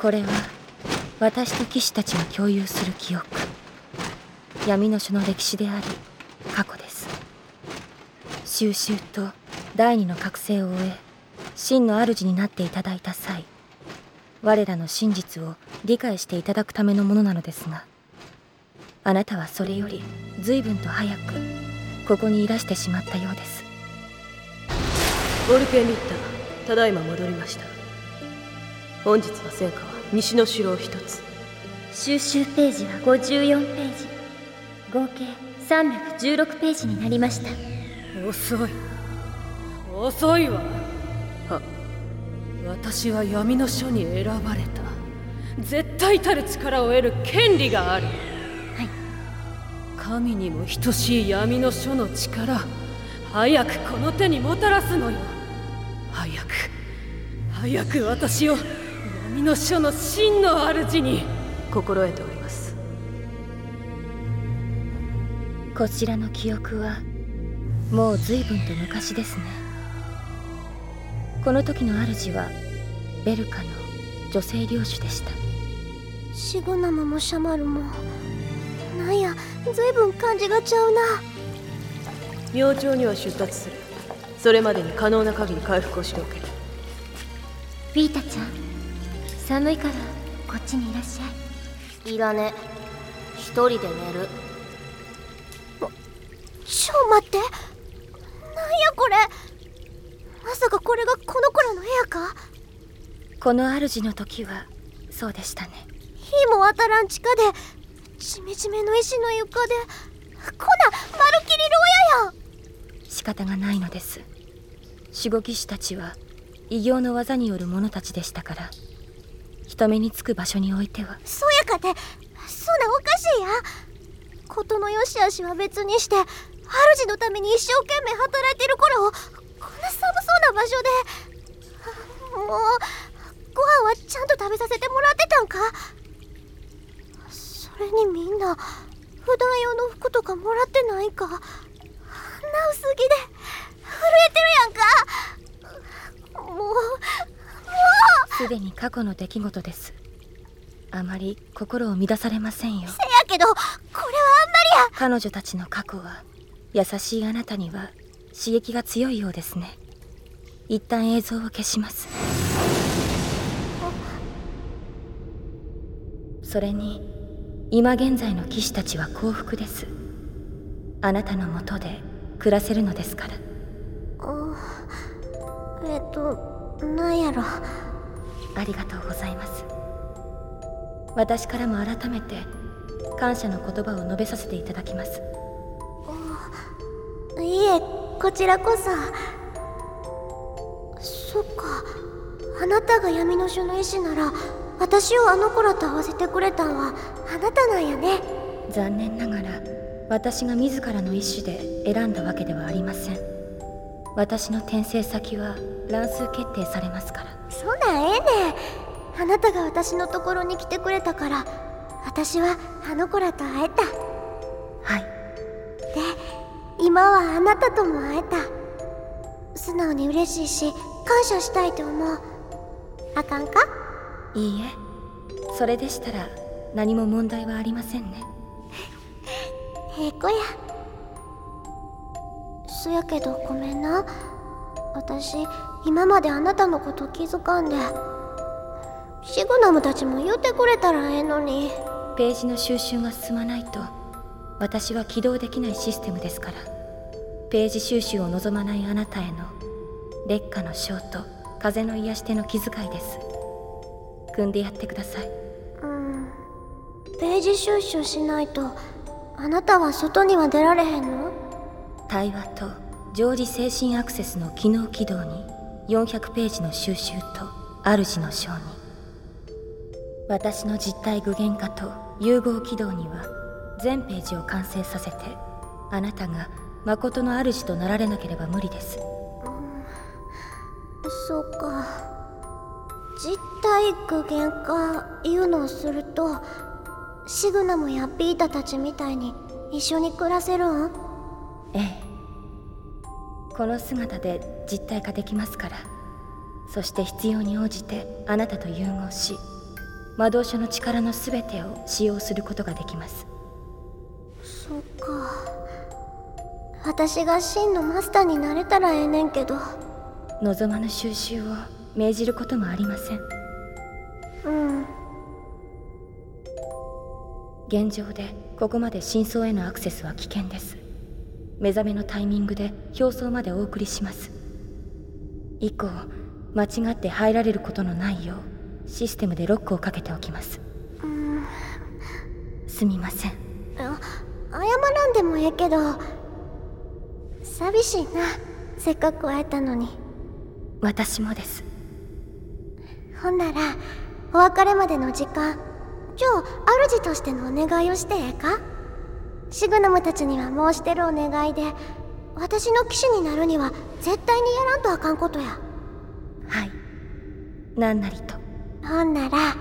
これは私と騎士たちが共有する記憶。闇の書の歴史であり過去です。収集と第二の覚醒を終え真の主になっていただいた際我らの真実を理解していただくためのものなのですがあなたはそれより随分と早くここにいらしてしまったようです。ボルケンリッターただいま戻りました。本日の戦果は西の城を一つ。収集ページは54ページ合計316ページになりました。遅い。遅いわ。は私は闇の書に選ばれた。絶対たる力を得る権利がある。はい。神にも等しい闇の書の力早くこの手にもたらすのよ。早く早く私を闇の書の真の主に。心得ております。こちらの記憶はもう随分と昔ですね。この時の主はベルカの女性領主でした。シグナムもシャマルも。なんやずいぶん感じがちゃうな。明朝には出立する。それまでに可能な限り回復をしておけ。ビータちゃん寒いからこっちにいらっしゃい。いらね。一人で寝る。ちょ待って。なんやこれ。まさかこれがこの子らの部屋か。この主の時はそうでしたね。火も当たらん地下でジメジメの石の床でこなまるっきり牢屋や。ん仕方がないのです。守護騎士たちは異形の技による者たちでしたから人目につく場所においては。そやかてそんなおかしいや。事の良し悪しは別にして主のために一生懸命働いてる頃をこんな寒そうな場所でもうご飯はちゃんと食べさせてもらってたんか。それにみんな普段用の服とかもらってないか。あんな薄着で震えてるやんかもうもうすでに過去の出来事です。あまり心を乱されませんよ。せやけどこれはあんまりや。彼女たちの過去は優しいあなたには刺激が強いようですね。一旦映像を消します。それに今現在の騎士たちは幸福です。あなたのもとで暮らせるのですから。えっとなんやろありがとうございます。私からも改めて感謝の言葉を述べさせていただきます。いえこちらこそ。そっかあなたが闇の書の医師なら私をあの子らと会わせてくれたんはあなたなんやね。残念ながら私が自らの意思で選んだわけではありません私の転生先は乱数決定されますから。そんなんええね。んあなたが私のところに来てくれたから私はあの子らと会えた。はい。で今はあなたとも会えた。素直に嬉しいし感謝したいと思う。あかんか？いいえ。それでしたら何も問題はありませんね。ええ子やそやけどごめんな。私今まであなたのこと気づかんで。シグナムたちも言うてくれたらええのに。ページの収集が進まないと私は起動できないシステムですから。ページ収集を望まないあなたへの劣化の章と風の癒し手の気遣いです。組んでやってください。うん。ページ収集しないとあなたは外には出られへんの？対話と常時精神アクセスの機能起動に400ページの収集と主の章に。私の実体具現化と融合起動には全ページを完成させてあなたが誠の主となられなければ無理です。そうか。実体具現化いうのをするとシグナムやピータたちみたいに一緒に暮らせるん？ええこの姿で実体化できますから。そして必要に応じてあなたと融合し魔導書の力の全てを使用することができます。そっか。私が真のマスターになれたらええねんけど。望まぬ収集を命じることもありません。うん。現状でここまで真相へのアクセスは危険です目覚めのタイミングで表層までお送りします。以降間違って入られることのないようシステムでロックをかけておきます。うんすみません。あ謝らんでもええけど寂しいな。せっかく会えたのに。私もです。ほんならお別れまでの時間今日主としてのお願いをしてええか？シグナムたちには申してるお願いで私の騎士になるには絶対にやらんとあかんことや。はい。何なりと。ほんならはい。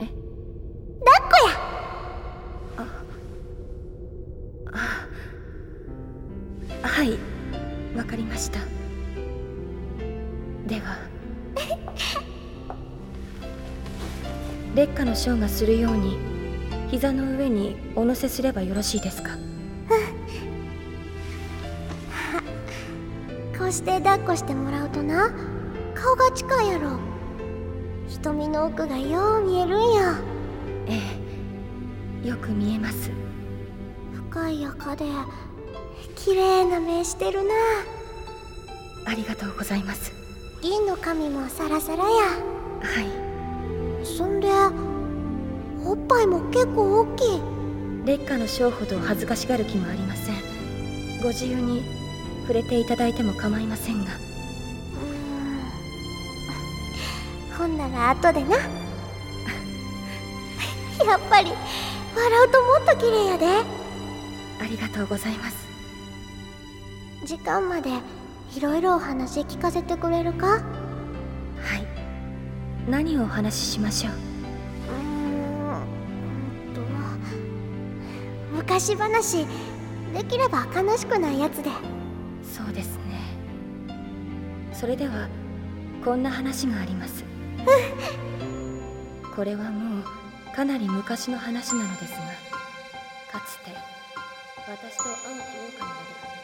え？抱っこや。はい。わかりました。では。劣化のショーがするように膝の上にお乗せすればよろしいですか？こうして抱っこしてもらうとな顔が近いやろ。瞳の奥がよう見えるんや。ええよく見えます。深い赤で綺麗な目してるな。ありがとうございます。銀の髪もサラサラや。はい。そんでおっぱいも結構大きい。劣化のショーほど恥ずかしがる気もありません。ご自由に触れていただいても構いませんが。うーん。ほんなら後でな。やっぱり笑うともっと綺麗やで。ありがとうございます。時間までいろいろお話聞かせてくれるか？はい。何をお話ししましょう？昔話。できれば悲しくないやつで。そうですね。それではこんな話があります。これはもうかなり昔の話なのですがかつて私と青き狼が出かけ